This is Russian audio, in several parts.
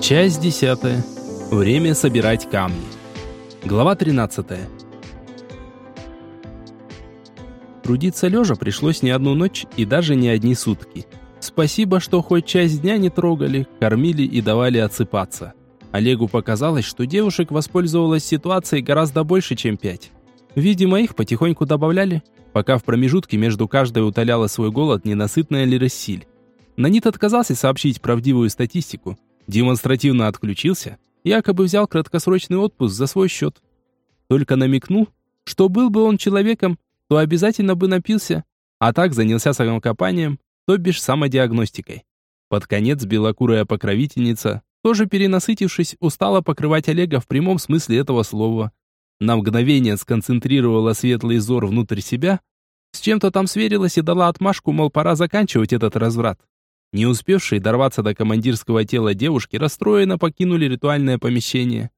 Часть десятая. Время собирать камни. Глава 13. Трудиться лежа пришлось не одну ночь и даже не одни сутки. Спасибо, что хоть часть дня не трогали, кормили и давали отсыпаться. Олегу показалось, что девушек воспользовалась ситуацией гораздо больше, чем пять. Видимо, их потихоньку добавляли, пока в промежутке между каждой утоляла свой голод ненасытная Лирассиль. Нанит отказался сообщить правдивую статистику, демонстративно отключился, якобы взял краткосрочный отпуск за свой счет. Только намекнул, что был бы он человеком, то обязательно бы напился, а так занялся самокопанием, то бишь самодиагностикой. Под конец белокурая покровительница, тоже перенасытившись, устала покрывать Олега в прямом смысле этого слова. На мгновение сконцентрировала светлый взор внутрь себя, с чем-то там сверилась и дала отмашку, мол, пора заканчивать этот разврат. Не успевшие дорваться до командирского тела девушки расстроенно покинули ритуальное помещение.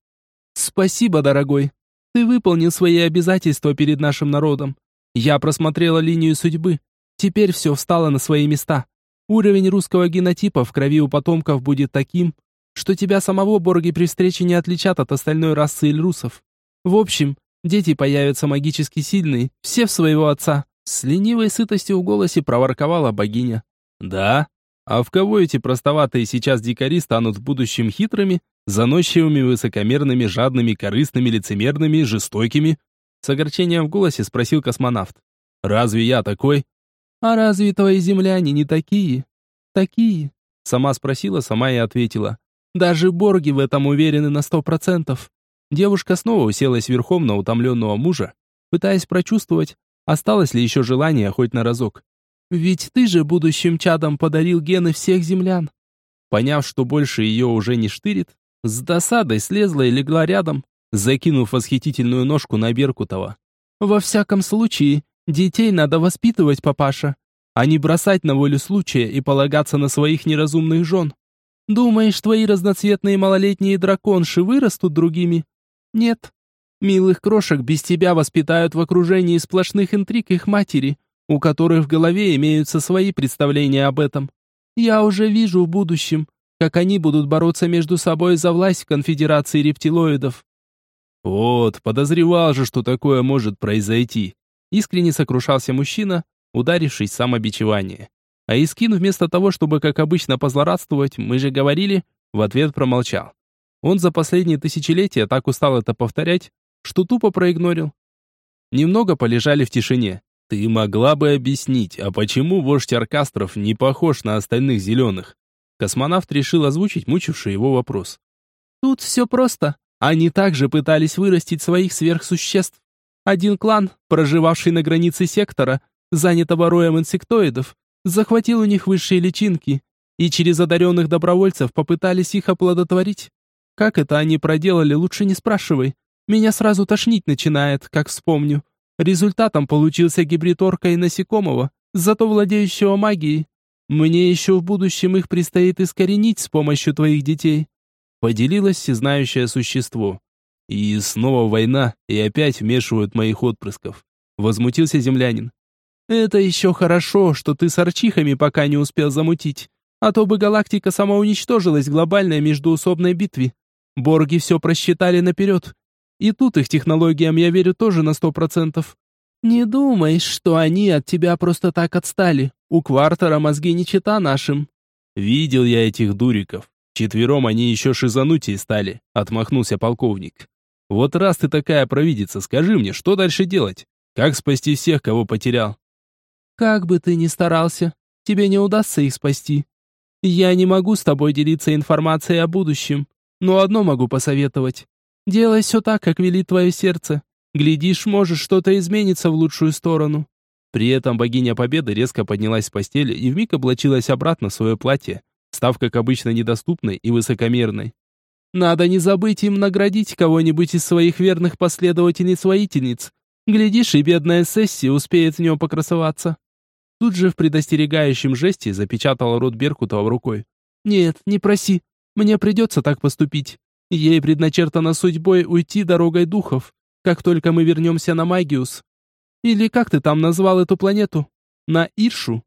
«Спасибо, дорогой. Ты выполнил свои обязательства перед нашим народом. Я просмотрела линию судьбы. Теперь все встало на свои места. Уровень русского генотипа в крови у потомков будет таким, что тебя самого борги при встрече не отличат от остальной расы эльрусов. В общем, дети появятся магически сильные, все в своего отца». С ленивой сытостью в голосе проворковала богиня. «Да, а в кого эти простоватые сейчас дикари станут в будущем хитрыми, заносчивыми, высокомерными, жадными, корыстными, лицемерными, жестокими? С огорчением в голосе спросил космонавт. Разве я такой? А разве твои земляне не такие? Такие? Сама спросила, сама и ответила. Даже борги в этом уверены на сто процентов. Девушка снова уселась верхом на утомленного мужа, пытаясь прочувствовать, осталось ли еще желание хоть на разок. Ведь ты же будущим чадом подарил гены всех землян. Поняв, что больше ее уже не штырит, с досадой слезла и легла рядом, закинув восхитительную ножку на Беркутова. Во всяком случае, детей надо воспитывать, папаша, а не бросать на волю случая и полагаться на своих неразумных жен. Думаешь, твои разноцветные малолетние драконши вырастут другими? Нет. Милых крошек без тебя воспитают в окружении сплошных интриг их матери, у которых в голове имеются свои представления об этом. Я уже вижу в будущем, как они будут бороться между собой за власть в конфедерации рептилоидов. Вот, подозревал же, что такое может произойти. Искренне сокрушался мужчина, ударившись в самобичевание. А Искин вместо того, чтобы как обычно позлорадствовать, мы же говорили, в ответ промолчал. Он за последние тысячелетия так устал это повторять, что тупо проигнорил. Немного полежали в тишине. Ты могла бы объяснить, а почему вождь оркастров не похож на остальных зеленых? Космонавт решил озвучить мучивший его вопрос. Тут все просто. Они также пытались вырастить своих сверхсуществ. Один клан, проживавший на границе сектора, занятого роем инсектоидов, захватил у них высшие личинки и через одаренных добровольцев попытались их оплодотворить. Как это они проделали, лучше не спрашивай. Меня сразу тошнить начинает, как вспомню. Результатом получился гибрид орка и насекомого, зато владеющего магией. Мне еще в будущем их предстоит искоренить с помощью твоих детей. Поделилось всезнающее существо. И снова война, и опять вмешивают моих отпрысков. Возмутился землянин. Это еще хорошо, что ты с арчихами пока не успел замутить. А то бы галактика сама уничтожилась в глобальной междуусобной битве. Борги все просчитали наперед и тут их технологиям я верю тоже на сто процентов. Не думай, что они от тебя просто так отстали. У Квартера мозги не чита нашим. Видел я этих дуриков. Четвером они еще шизанутей стали, отмахнулся полковник. Вот раз ты такая провидица, скажи мне, что дальше делать? Как спасти всех, кого потерял? Как бы ты ни старался, тебе не удастся их спасти. Я не могу с тобой делиться информацией о будущем, но одно могу посоветовать. Делай все так, как велит твое сердце. Глядишь, может, что-то изменится в лучшую сторону». При этом богиня Победы резко поднялась с постели и вмиг облачилась обратно в свое платье, став, как обычно, недоступной и высокомерной. «Надо не забыть им наградить кого-нибудь из своих верных последовательниц-воительниц. Глядишь, и бедная Сесси успеет в нем покрасоваться». Тут же в предостерегающем жесте запечатала рот Беркутова рукой. «Нет, не проси. Мне придется так поступить. Ей предначертано судьбой уйти дорогой духов, как только мы вернемся на Магиус. Или как ты там назвал эту планету? На Иршу?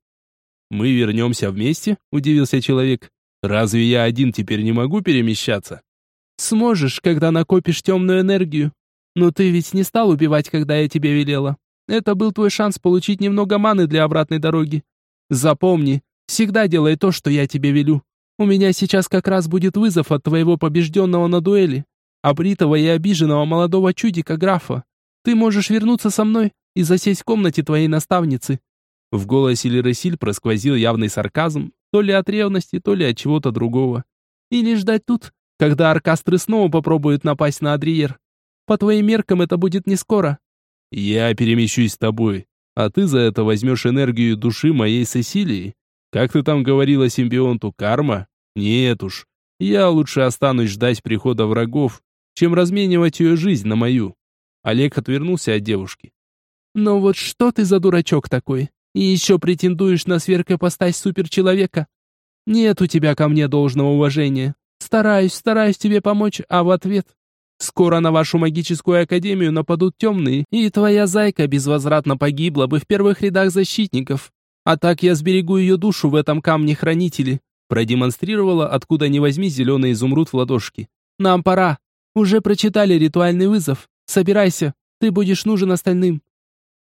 Мы вернемся вместе? Удивился человек. Разве я один теперь не могу перемещаться? Сможешь, когда накопишь темную энергию. Но ты ведь не стал убивать, когда я тебе велела. Это был твой шанс получить немного маны для обратной дороги. Запомни, всегда делай то, что я тебе велю. У меня сейчас как раз будет вызов от твоего побежденного на дуэли, обритого и обиженного молодого чудика графа. Ты можешь вернуться со мной и засесть в комнате твоей наставницы». В голосе Лересиль просквозил явный сарказм, то ли от ревности, то ли от чего-то другого. «Или ждать тут, когда оркастры снова попробуют напасть на Адриер. По твоим меркам это будет не скоро». «Я перемещусь с тобой, а ты за это возьмешь энергию души моей Сесилии. Как ты там говорила симбионту, карма? Нет уж, я лучше останусь ждать прихода врагов, чем разменивать ее жизнь на мою». Олег отвернулся от девушки. «Ну вот что ты за дурачок такой? И еще претендуешь на сверхопостась суперчеловека? Нет у тебя ко мне должного уважения. Стараюсь, стараюсь тебе помочь, а в ответ... Скоро на вашу магическую академию нападут темные, и твоя зайка безвозвратно погибла бы в первых рядах защитников. А так я сберегу ее душу в этом камне-хранителе», продемонстрировала, откуда ни возьми зеленый изумруд в ладошки. «Нам пора. Уже прочитали ритуальный вызов. Собирайся, ты будешь нужен остальным».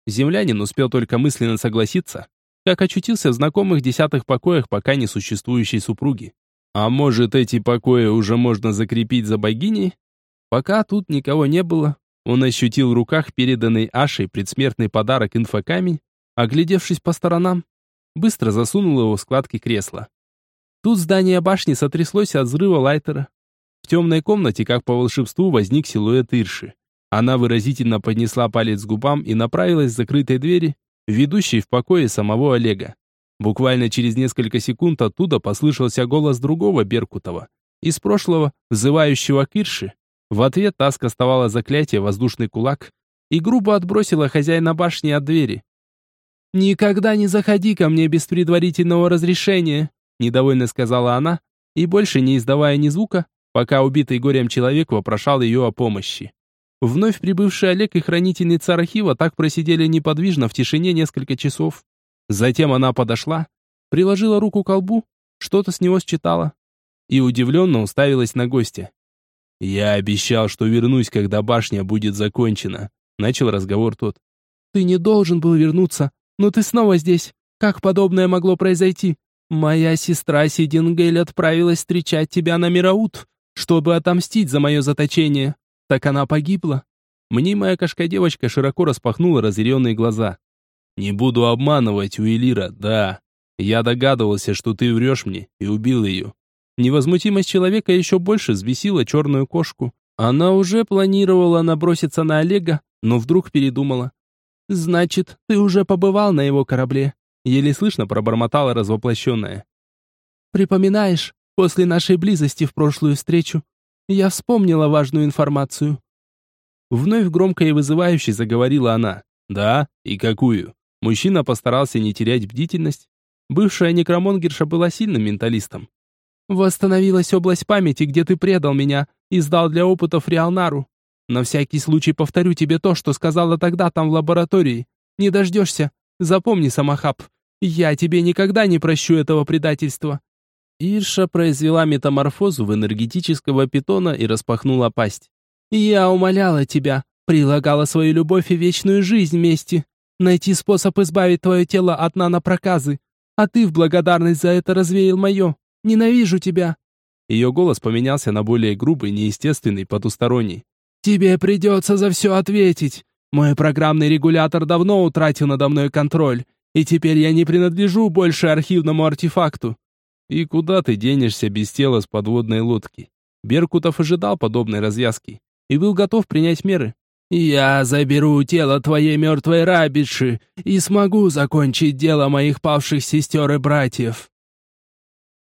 Землянин успел только мысленно согласиться, как очутился в знакомых десятых покоях пока не существующей супруги. А может, эти покои уже можно закрепить за богиней? Пока тут никого не было, он ощутил в руках переданный Ашей предсмертный подарок инфокамень, оглядевшись по сторонам, быстро засунул его в складки кресла. Тут здание башни сотряслось от взрыва лайтера. В темной комнате, как по волшебству, возник силуэт Ирши. Она выразительно поднесла палец к губам и направилась к закрытой двери, ведущей в покое самого Олега. Буквально через несколько секунд оттуда послышался голос другого Беркутова, из прошлого, взывающего к Ирше. В ответ та скостовала заклятие «Воздушный кулак» и грубо отбросила хозяина башни от двери. «Никогда не заходи ко мне без предварительного разрешения», недовольно сказала она, и больше не издавая ни звука, пока убитый горем человек вопрошал ее о помощи. Вновь прибывший Олег и хранительница архива так просидели неподвижно в тишине несколько часов. Затем она подошла, приложила руку к колбу, что-то с него считала и удивленно уставилась на гостя. «Я обещал, что вернусь, когда башня будет закончена», — начал разговор тот. «Ты не должен был вернуться, но ты снова здесь. Как подобное могло произойти? Моя сестра Сидингель отправилась встречать тебя на Мираут, чтобы отомстить за мое заточение. Так она погибла?» Мнимая кошка-девочка широко распахнула разъяренные глаза. «Не буду обманывать, Уэлира, да. Я догадывался, что ты врешь мне, и убил ее». Невозмутимость человека еще больше взбесила черную кошку. Она уже планировала наброситься на Олега, но вдруг передумала. «Значит, ты уже побывал на его корабле?» Еле слышно пробормотала развоплощенная. «Припоминаешь, после нашей близости в прошлую встречу, я вспомнила важную информацию». Вновь громко и вызывающе заговорила она. «Да? И какую?» Мужчина постарался не терять бдительность. Бывшая некромонгерша была сильным менталистом. «Восстановилась область памяти, где ты предал меня и сдал для опытов Риалнару. На всякий случай повторю тебе то, что сказала тогда там в лаборатории. Не дождешься. Запомни, Самахаб, я тебе никогда не прощу этого предательства». Ирша произвела метаморфозу в энергетического питона и распахнула пасть. «Я умоляла тебя, прилагала свою любовь и вечную жизнь вместе, найти способ избавить твое тело от нанопроказы, а ты в благодарность за это развеял мое. Ненавижу тебя». Ее голос поменялся на более грубый, неестественный, потусторонний. «Тебе придется за все ответить. Мой программный регулятор давно утратил надо мной контроль, и теперь я не принадлежу больше архивному артефакту. И куда ты денешься без тела с подводной лодки? Беркутов ожидал подобной развязки и был готов принять меры. «Я заберу тело твоей мертвой рабиши и смогу закончить дело моих павших сестер и братьев».